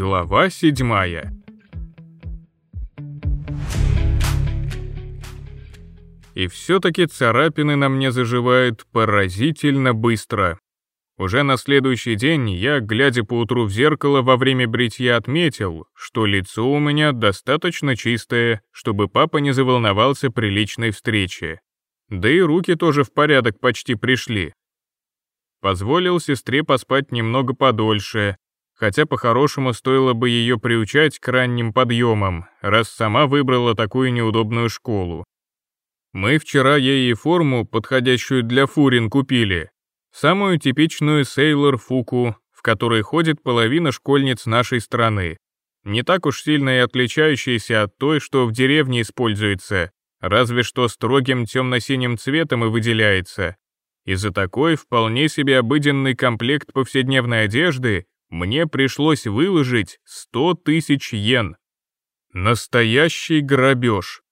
Глава седьмая. И все-таки царапины на мне заживают поразительно быстро. Уже на следующий день я, глядя поутру в зеркало во время бритья, отметил, что лицо у меня достаточно чистое, чтобы папа не заволновался при личной встрече. Да и руки тоже в порядок почти пришли. Позволил сестре поспать немного подольше, хотя по-хорошему стоило бы ее приучать к ранним подъемам, раз сама выбрала такую неудобную школу. Мы вчера ей и форму, подходящую для фурин, купили. Самую типичную сейлор-фуку, в которой ходит половина школьниц нашей страны. Не так уж сильно и отличающаяся от той, что в деревне используется, разве что строгим темно-синим цветом и выделяется. Из-за такой вполне себе обыденный комплект повседневной одежды мне пришлось выложить 100 тысяч йен. Настоящий грабеж.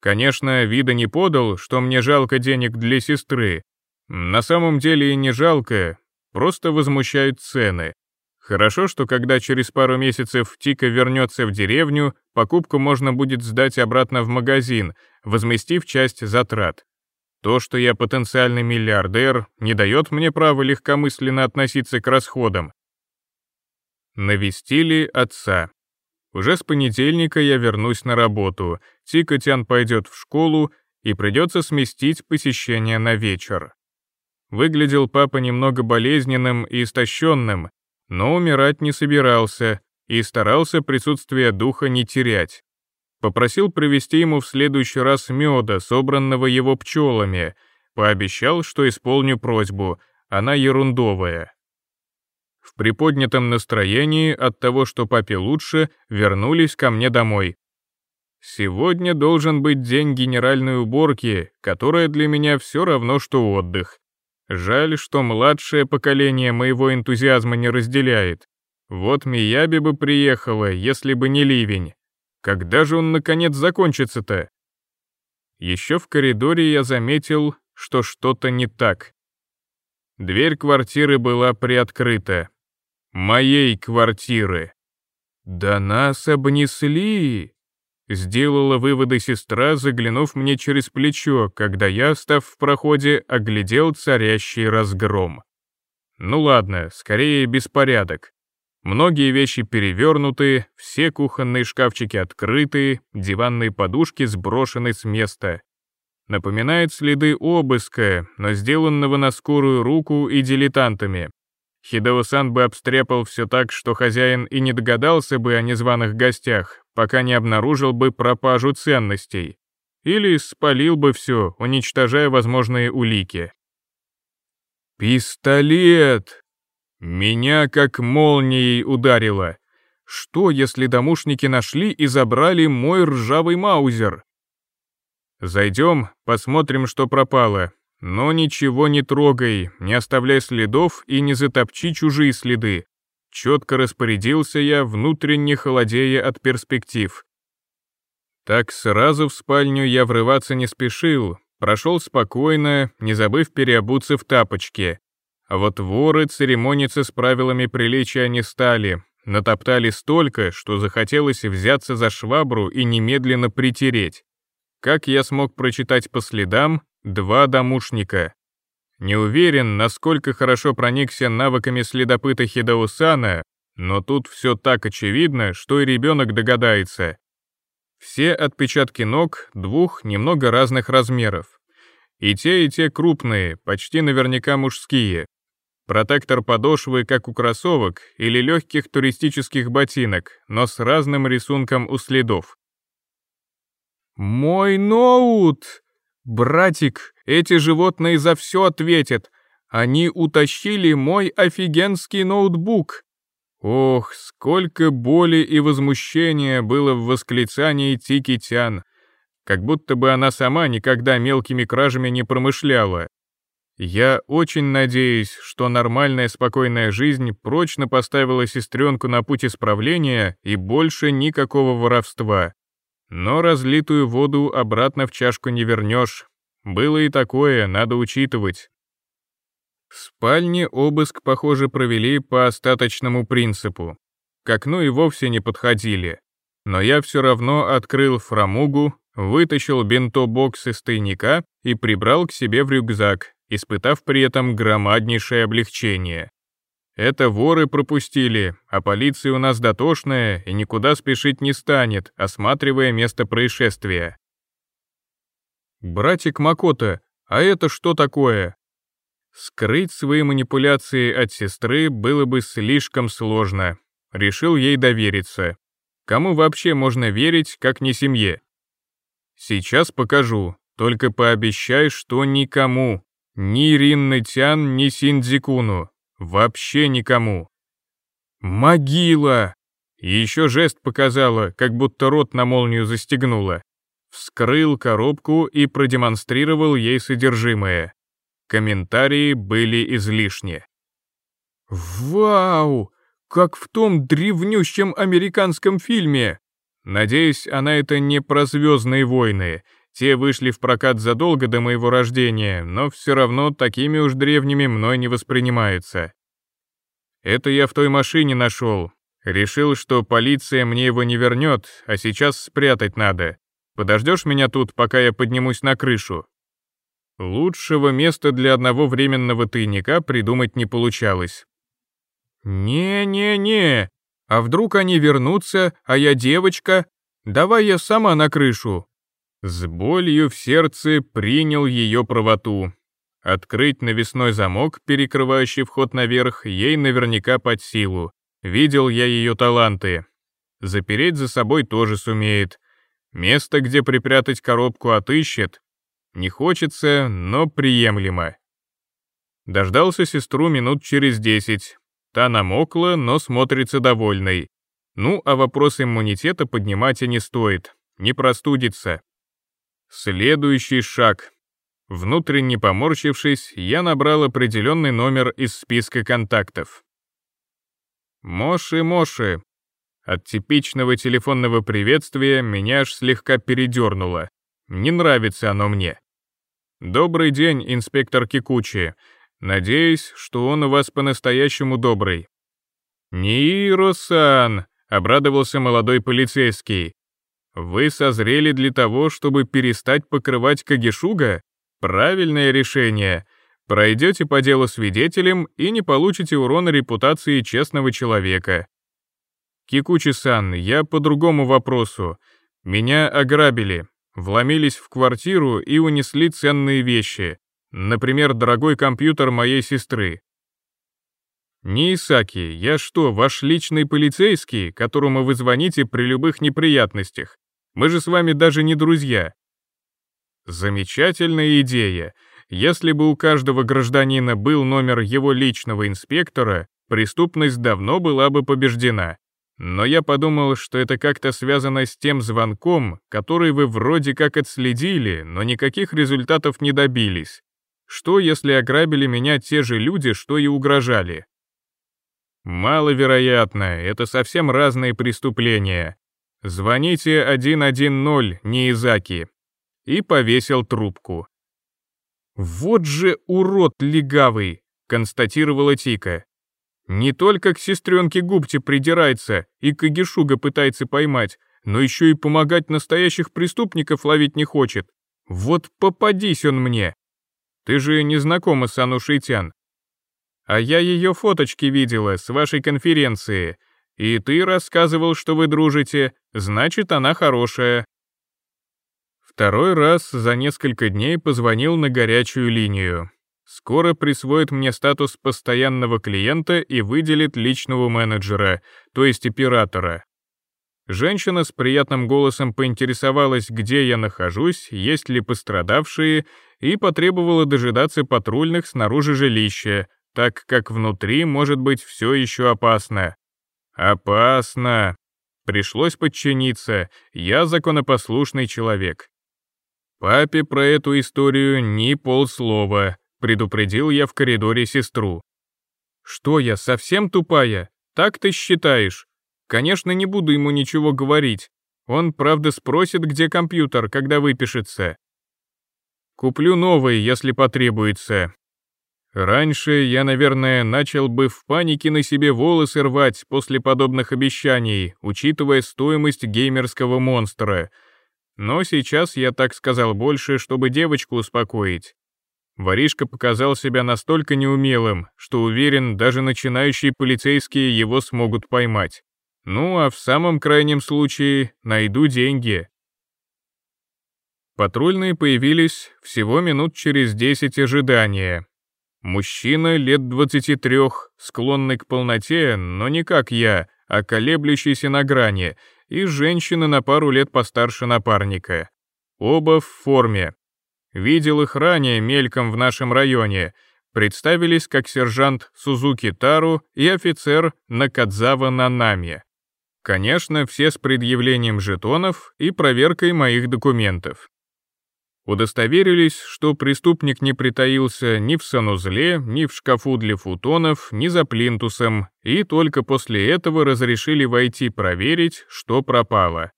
Конечно, вида не подал, что мне жалко денег для сестры. На самом деле и не жалко, просто возмущают цены. Хорошо, что когда через пару месяцев Тика вернется в деревню, покупку можно будет сдать обратно в магазин, возместив часть затрат. То, что я потенциальный миллиардер, не дает мне права легкомысленно относиться к расходам. Навестили отца. Уже с понедельника я вернусь на работу, Тикотян пойдет в школу, и придется сместить посещение на вечер. Выглядел папа немного болезненным и истощенным, но умирать не собирался и старался присутствие духа не терять. Попросил привезти ему в следующий раз меда, собранного его пчелами, пообещал, что исполню просьбу, она ерундовая в приподнятом настроении от того, что папе лучше, вернулись ко мне домой. Сегодня должен быть день генеральной уборки, которая для меня все равно, что отдых. Жаль, что младшее поколение моего энтузиазма не разделяет. Вот Мияби бы приехала, если бы не ливень. Когда же он, наконец, закончится-то? Еще в коридоре я заметил, что что-то не так. Дверь квартиры была приоткрыта моей квартиры. «Да нас обнесли!» — сделала выводы сестра, заглянув мне через плечо, когда я, став в проходе, оглядел царящий разгром. «Ну ладно, скорее беспорядок. Многие вещи перевернуты, все кухонные шкафчики открыты, диванные подушки сброшены с места. Напоминает следы обыска, но сделанного на скорую руку и дилетантами, Хидеусан бы обстрепал все так, что хозяин и не догадался бы о незваных гостях, пока не обнаружил бы пропажу ценностей. Или спалил бы все, уничтожая возможные улики. «Пистолет!» Меня как молнией ударило. Что, если домушники нашли и забрали мой ржавый маузер? Зайдем, посмотрим, что пропало. Но ничего не трогай, не оставляй следов и не затопчи чужие следы. Четко распорядился я, внутренне холодея от перспектив. Так сразу в спальню я врываться не спешил, прошел спокойно, не забыв переобуться в тапочки. А вот воры церемониться с правилами приличия не стали, натоптали столько, что захотелось взяться за швабру и немедленно притереть. Как я смог прочитать по следам, Два домушника. Не уверен, насколько хорошо проникся навыками следопыта Хидаусана, но тут все так очевидно, что и ребенок догадается. Все отпечатки ног двух немного разных размеров. И те, и те крупные, почти наверняка мужские. Протектор подошвы, как у кроссовок или легких туристических ботинок, но с разным рисунком у следов. «Мой ноут!» «Братик, эти животные за все ответят. Они утащили мой офигенский ноутбук». Ох, сколько боли и возмущения было в восклицании Тикитян, как будто бы она сама никогда мелкими кражами не промышляла. Я очень надеюсь, что нормальная спокойная жизнь прочно поставила сестренку на путь исправления и больше никакого воровства. Но разлитую воду обратно в чашку не вернешь. Было и такое, надо учитывать. В спальне обыск, похоже, провели по остаточному принципу. К окну и вовсе не подходили. Но я все равно открыл фрамугу, вытащил бинто-бокс из тайника и прибрал к себе в рюкзак, испытав при этом громаднейшее облегчение. Это воры пропустили, а полиция у нас дотошная и никуда спешить не станет, осматривая место происшествия. Братик Макота, а это что такое? Скрыть свои манипуляции от сестры было бы слишком сложно. Решил ей довериться. Кому вообще можно верить, как не семье? Сейчас покажу, только пообещай, что никому. Ни Рин Тян, ни Синдзикуну. Вообще никому. «Могила!» И еще жест показала, как будто рот на молнию застегнула. Вскрыл коробку и продемонстрировал ей содержимое. Комментарии были излишни. «Вау! Как в том древнющем американском фильме!» Надеюсь, она это не про «Звездные войны», те вышли в прокат задолго до моего рождения, но все равно такими уж древними мной не воспринимаются. Это я в той машине нашел. Решил, что полиция мне его не вернет, а сейчас спрятать надо. Подождешь меня тут, пока я поднимусь на крышу?» Лучшего места для одного временного тайника придумать не получалось. «Не-не-не, а вдруг они вернутся, а я девочка? Давай я сама на крышу, с болью в сердце принял ее правоту. Открыть навесной замок, перекрывающий вход наверх, ей наверняка под силу. Видел я ее таланты. Запереть за собой тоже сумеет. Место, где припрятать коробку, отыщет. Не хочется, но приемлемо. Дождался сестру минут через десять. Та намокла, но смотрится довольной. Ну, а вопрос иммунитета поднимать и не стоит. Не простудится. Следующий шаг. Внутренне поморщившись, я набрал определенный номер из списка контактов. «Моши-моши!» От типичного телефонного приветствия меня аж слегка передернуло. Не нравится оно мне. «Добрый день, инспектор Кикучи. Надеюсь, что он у вас по-настоящему добрый». «Нииро-сан!» — обрадовался молодой полицейский. Вы созрели для того, чтобы перестать покрывать Кагишуга? Правильное решение. Пройдете по делу свидетелем и не получите урона репутации честного человека. Кикучи-сан, я по другому вопросу. Меня ограбили, вломились в квартиру и унесли ценные вещи, например, дорогой компьютер моей сестры. «Ниисаки, я что, ваш личный полицейский, которому вы звоните при любых неприятностях? Мы же с вами даже не друзья». Замечательная идея. Если бы у каждого гражданина был номер его личного инспектора, преступность давно была бы побеждена. Но я подумал, что это как-то связано с тем звонком, который вы вроде как отследили, но никаких результатов не добились. Что, если ограбили меня те же люди, что и угрожали? Маловероятно, это совсем разные преступления. «Звоните 110, Неизаки!» и повесил трубку. «Вот же урод легавый!» — констатировала Тика. «Не только к сестренке Губте придирается и Кагишуга пытается поймать, но еще и помогать настоящих преступников ловить не хочет. Вот попадись он мне! Ты же не знакома с Анушитян. А я ее фоточки видела с вашей конференции, и ты рассказывал, что вы дружите, значит, она хорошая. Второй раз за несколько дней позвонил на горячую линию. Скоро присвоит мне статус постоянного клиента и выделит личного менеджера, то есть оператора. Женщина с приятным голосом поинтересовалась, где я нахожусь, есть ли пострадавшие, и потребовала дожидаться патрульных снаружи жилища, так как внутри может быть все еще опасно. Опасно. Пришлось подчиниться, я законопослушный человек. Папе про эту историю ни полслова, предупредил я в коридоре сестру. Что я, совсем тупая? Так ты считаешь? Конечно, не буду ему ничего говорить. Он, правда, спросит, где компьютер, когда выпишется. Куплю новый, если потребуется. Раньше я, наверное, начал бы в панике на себе волосы рвать после подобных обещаний, учитывая стоимость геймерского монстра. Но сейчас я так сказал больше, чтобы девочку успокоить. Воришка показал себя настолько неумелым, что уверен, даже начинающие полицейские его смогут поймать. Ну а в самом крайнем случае найду деньги. Патрульные появились всего минут через 10 ожидания, Мужчина лет 23, склонный к полноте, но не как я, а колеблющийся на грани, и женщина на пару лет постарше напарника. Оба в форме. Видел их ранее мельком в нашем районе. Представились как сержант Сузуки Тару и офицер Накадзава Нанами. Конечно, все с предъявлением жетонов и проверкой моих документов удостоверились, что преступник не притаился ни в санузле, ни в шкафу для футонов, ни за плинтусом, и только после этого разрешили войти проверить, что пропало.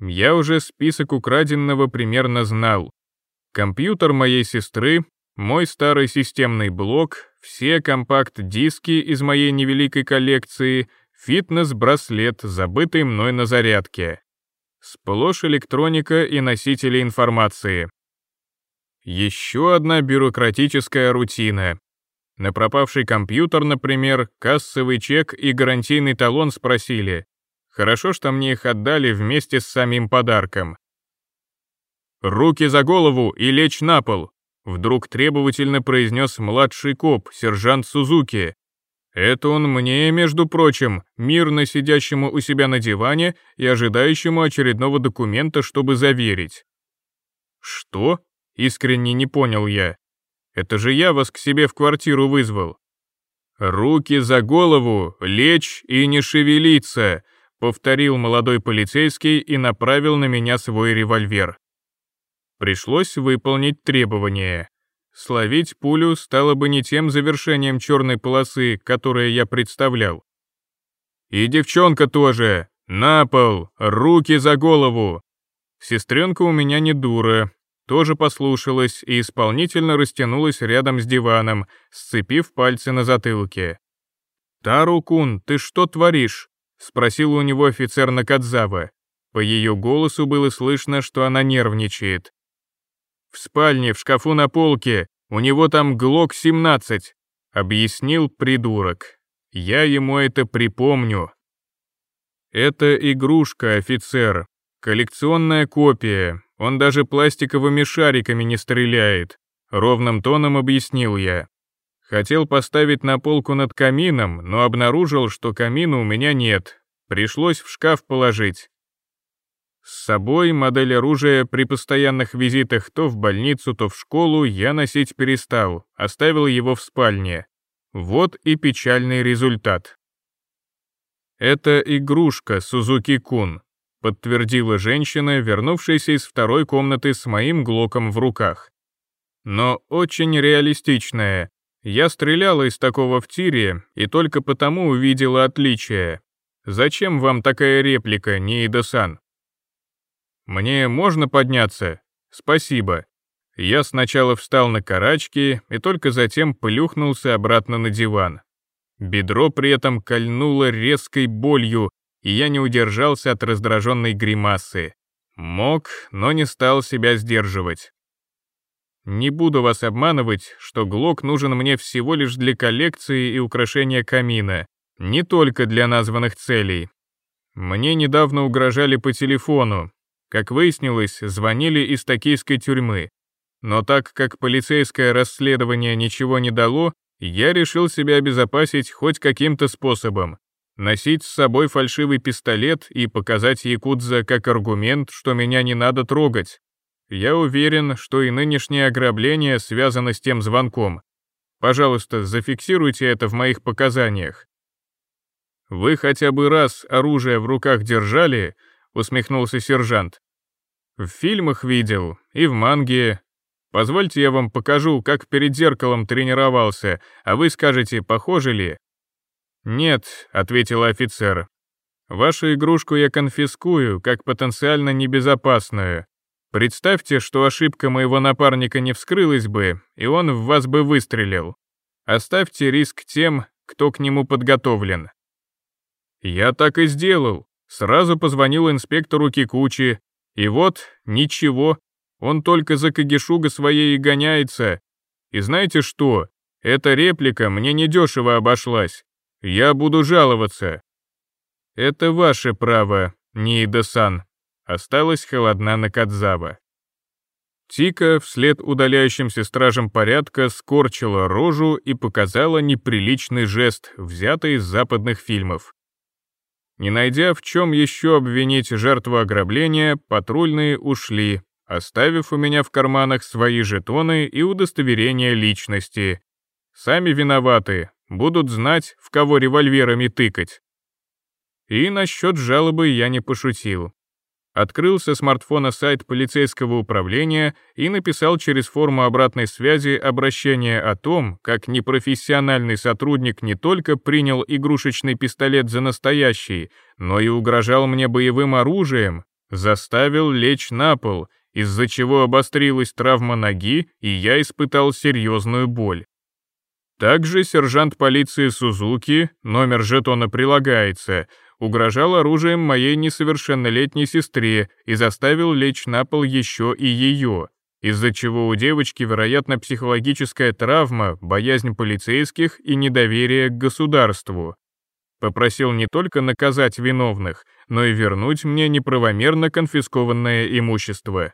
Я уже список украденного примерно знал. Компьютер моей сестры, мой старый системный блок, все компакт-диски из моей невеликой коллекции, фитнес-браслет, забытый мной на зарядке сплошь электроника и носители информации. Еще одна бюрократическая рутина. На пропавший компьютер, например, кассовый чек и гарантийный талон спросили. Хорошо, что мне их отдали вместе с самим подарком. «Руки за голову и лечь на пол!» Вдруг требовательно произнес младший коп, сержант Сузуки, это он мне, между прочим, мирно сидящему у себя на диване и ожидающему очередного документа, чтобы заверить. Что? Искренне не понял я. Это же я вас к себе в квартиру вызвал. Руки за голову, лечь и не шевелиться, повторил молодой полицейский и направил на меня свой револьвер. Пришлось выполнить требование. Словить пулю стало бы не тем завершением черной полосы, которое я представлял. «И девчонка тоже! На пол! Руки за голову!» Сестренка у меня не дура, тоже послушалась и исполнительно растянулась рядом с диваном, сцепив пальцы на затылке. «Тару-кун, ты что творишь?» — спросил у него офицер Накадзава. По ее голосу было слышно, что она нервничает. В спальне, в шкафу на полке. У него там ГЛОК-17», — объяснил придурок. «Я ему это припомню». «Это игрушка, офицер. Коллекционная копия. Он даже пластиковыми шариками не стреляет», — ровным тоном объяснил я. Хотел поставить на полку над камином, но обнаружил, что камина у меня нет. Пришлось в шкаф положить. С собой модель оружия при постоянных визитах то в больницу, то в школу я носить перестал, оставил его в спальне. Вот и печальный результат. «Это игрушка, Сузуки-кун», — подтвердила женщина, вернувшаяся из второй комнаты с моим глоком в руках. «Но очень реалистичная. Я стреляла из такого в тире и только потому увидела отличие. Зачем вам такая реплика, Ниида-сан?» «Мне можно подняться?» «Спасибо». Я сначала встал на карачки и только затем плюхнулся обратно на диван. Бедро при этом кольнуло резкой болью, и я не удержался от раздраженной гримасы. Мог, но не стал себя сдерживать. Не буду вас обманывать, что глок нужен мне всего лишь для коллекции и украшения камина, не только для названных целей. Мне недавно угрожали по телефону, как выяснилось, звонили из токийской тюрьмы. Но так как полицейское расследование ничего не дало, я решил себя обезопасить хоть каким-то способом. Носить с собой фальшивый пистолет и показать якудза как аргумент, что меня не надо трогать. Я уверен, что и нынешнее ограбление связано с тем звонком. Пожалуйста, зафиксируйте это в моих показаниях. «Вы хотя бы раз оружие в руках держали?» — усмехнулся сержант. В фильмах видел, и в манге. Позвольте я вам покажу, как перед зеркалом тренировался, а вы скажете, похоже ли?» «Нет», — ответил офицер. «Вашу игрушку я конфискую, как потенциально небезопасную. Представьте, что ошибка моего напарника не вскрылась бы, и он в вас бы выстрелил. Оставьте риск тем, кто к нему подготовлен». «Я так и сделал», Сразу позвонил инспектору Кикучи, и вот, ничего, он только за Кагишуга своей и гоняется. И знаете что? Эта реплика мне недешево обошлась. Я буду жаловаться. Это ваше право, Ниидасан. Осталась холодна на Накадзава. Тика вслед удаляющимся стражам порядка скорчила рожу и показала неприличный жест, взятый из западных фильмов. Не найдя в чем еще обвинить жертву ограбления, патрульные ушли, оставив у меня в карманах свои жетоны и удостоверение личности. Сами виноваты, будут знать, в кого револьверами тыкать. И насчет жалобы я не пошутил открыл со смартфона сайт полицейского управления и написал через форму обратной связи обращение о том, как непрофессиональный сотрудник не только принял игрушечный пистолет за настоящий, но и угрожал мне боевым оружием, заставил лечь на пол, из-за чего обострилась травма ноги, и я испытал серьезную боль. Также сержант полиции Сузуки, номер жетона прилагается, угрожал оружием моей несовершеннолетней сестре и заставил лечь на пол еще и ее, из-за чего у девочки, вероятно, психологическая травма, боязнь полицейских и недоверие к государству. Попросил не только наказать виновных, но и вернуть мне неправомерно конфискованное имущество.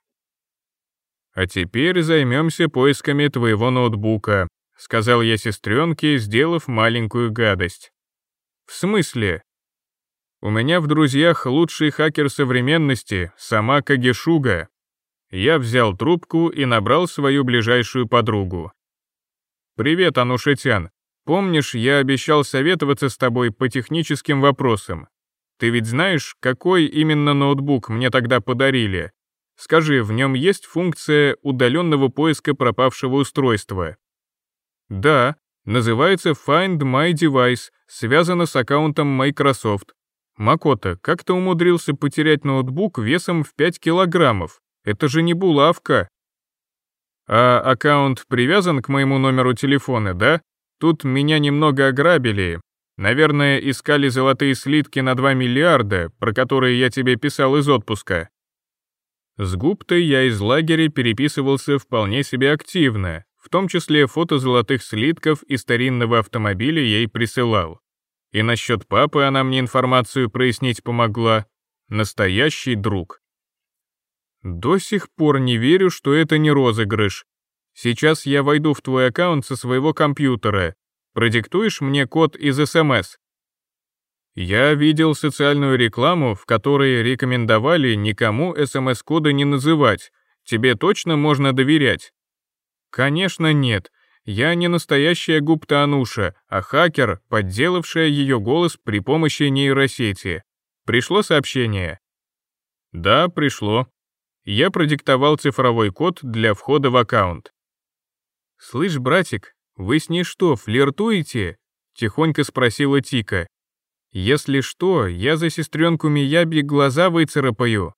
«А теперь займемся поисками твоего ноутбука», — сказал я сестренке, сделав маленькую гадость. «В смысле?» У меня в друзьях лучший хакер современности, сама Кагешуга. Я взял трубку и набрал свою ближайшую подругу. «Привет, Анушетян. Помнишь, я обещал советоваться с тобой по техническим вопросам? Ты ведь знаешь, какой именно ноутбук мне тогда подарили? Скажи, в нем есть функция удаленного поиска пропавшего устройства?» «Да, называется Find My Device, связано с аккаунтом Microsoft. Макота, как ты умудрился потерять ноутбук весом в 5 килограммов? Это же не булавка. А аккаунт привязан к моему номеру телефона, да? Тут меня немного ограбили. Наверное, искали золотые слитки на 2 миллиарда, про которые я тебе писал из отпуска. С губтой я из лагеря переписывался вполне себе активно, в том числе фото золотых слитков и старинного автомобиля ей присылал. И насчет папы она мне информацию прояснить помогла. Настоящий друг. До сих пор не верю, что это не розыгрыш. Сейчас я войду в твой аккаунт со своего компьютера. Продиктуешь мне код из СМС? Я видел социальную рекламу, в которой рекомендовали никому СМС-коды не называть. Тебе точно можно доверять? Конечно, нет. Я не настоящая гуптануша, а хакер, подделавшая ее голос при помощи нейросети. Пришло сообщение? Да, пришло. Я продиктовал цифровой код для входа в аккаунт. «Слышь, братик, вы с ней что, флиртуете?» — тихонько спросила Тика. «Если что, я за сестренку Мияби глаза выцарапаю».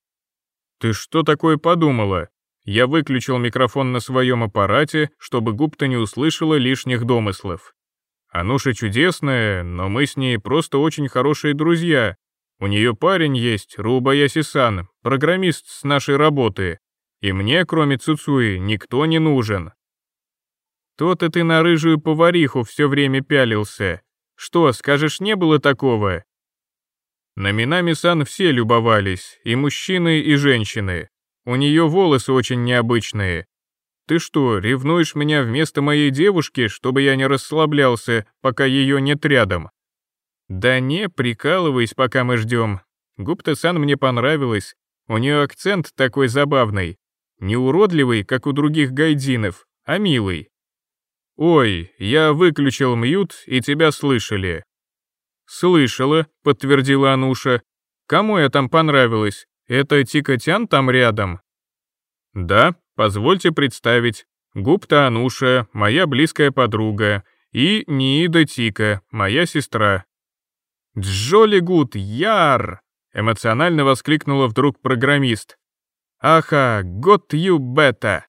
«Ты что такое подумала?» Я выключил микрофон на своем аппарате, чтобы Гупта не услышала лишних домыслов. Ануша чудесная, но мы с ней просто очень хорошие друзья. У нее парень есть, Руба Ясисан, программист с нашей работы. И мне, кроме Цуцуи, никто не нужен. То-то ты на рыжую повариху все время пялился. Что, скажешь, не было такого? На Минами-сан все любовались, и мужчины, и женщины. У нее волосы очень необычные. Ты что, ревнуешь меня вместо моей девушки, чтобы я не расслаблялся, пока ее нет рядом?» «Да не, прикалывайся, пока мы ждем. Гупта-сан мне понравилась. У нее акцент такой забавный. Не уродливый, как у других гайдинов, а милый. «Ой, я выключил мьют, и тебя слышали». «Слышала», — подтвердила Ануша. «Кому я там понравилась? Это Тикотян там рядом?» «Да, позвольте представить. Гупта Ануша, моя близкая подруга, и Ниида Тика, моя сестра». Джоли Гуд яр!» — эмоционально воскликнула вдруг программист. «Аха, гот ю бета!»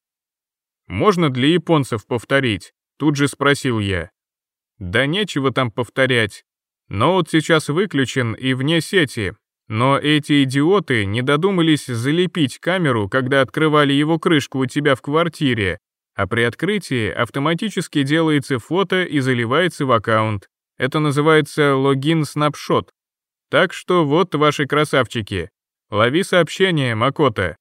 «Можно для японцев повторить?» — тут же спросил я. «Да нечего там повторять. Ноут сейчас выключен и вне сети, но эти идиоты не додумались залепить камеру, когда открывали его крышку у тебя в квартире, а при открытии автоматически делается фото и заливается в аккаунт. Это называется логин-снапшот. Так что вот ваши красавчики. Лови сообщение, Макота.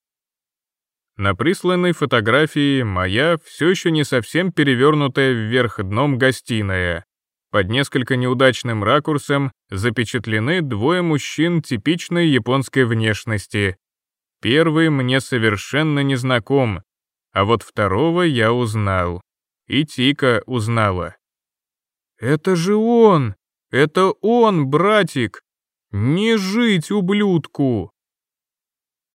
На присланной фотографии моя все еще не совсем перевернутая вверх дном гостиная под несколько неудачным ракурсом запечатлены двое мужчин типичной японской внешности. Первый мне совершенно не знаком, а вот второго я узнал. И Тика узнала. «Это же он! Это он, братик! Не жить, ублюдку!»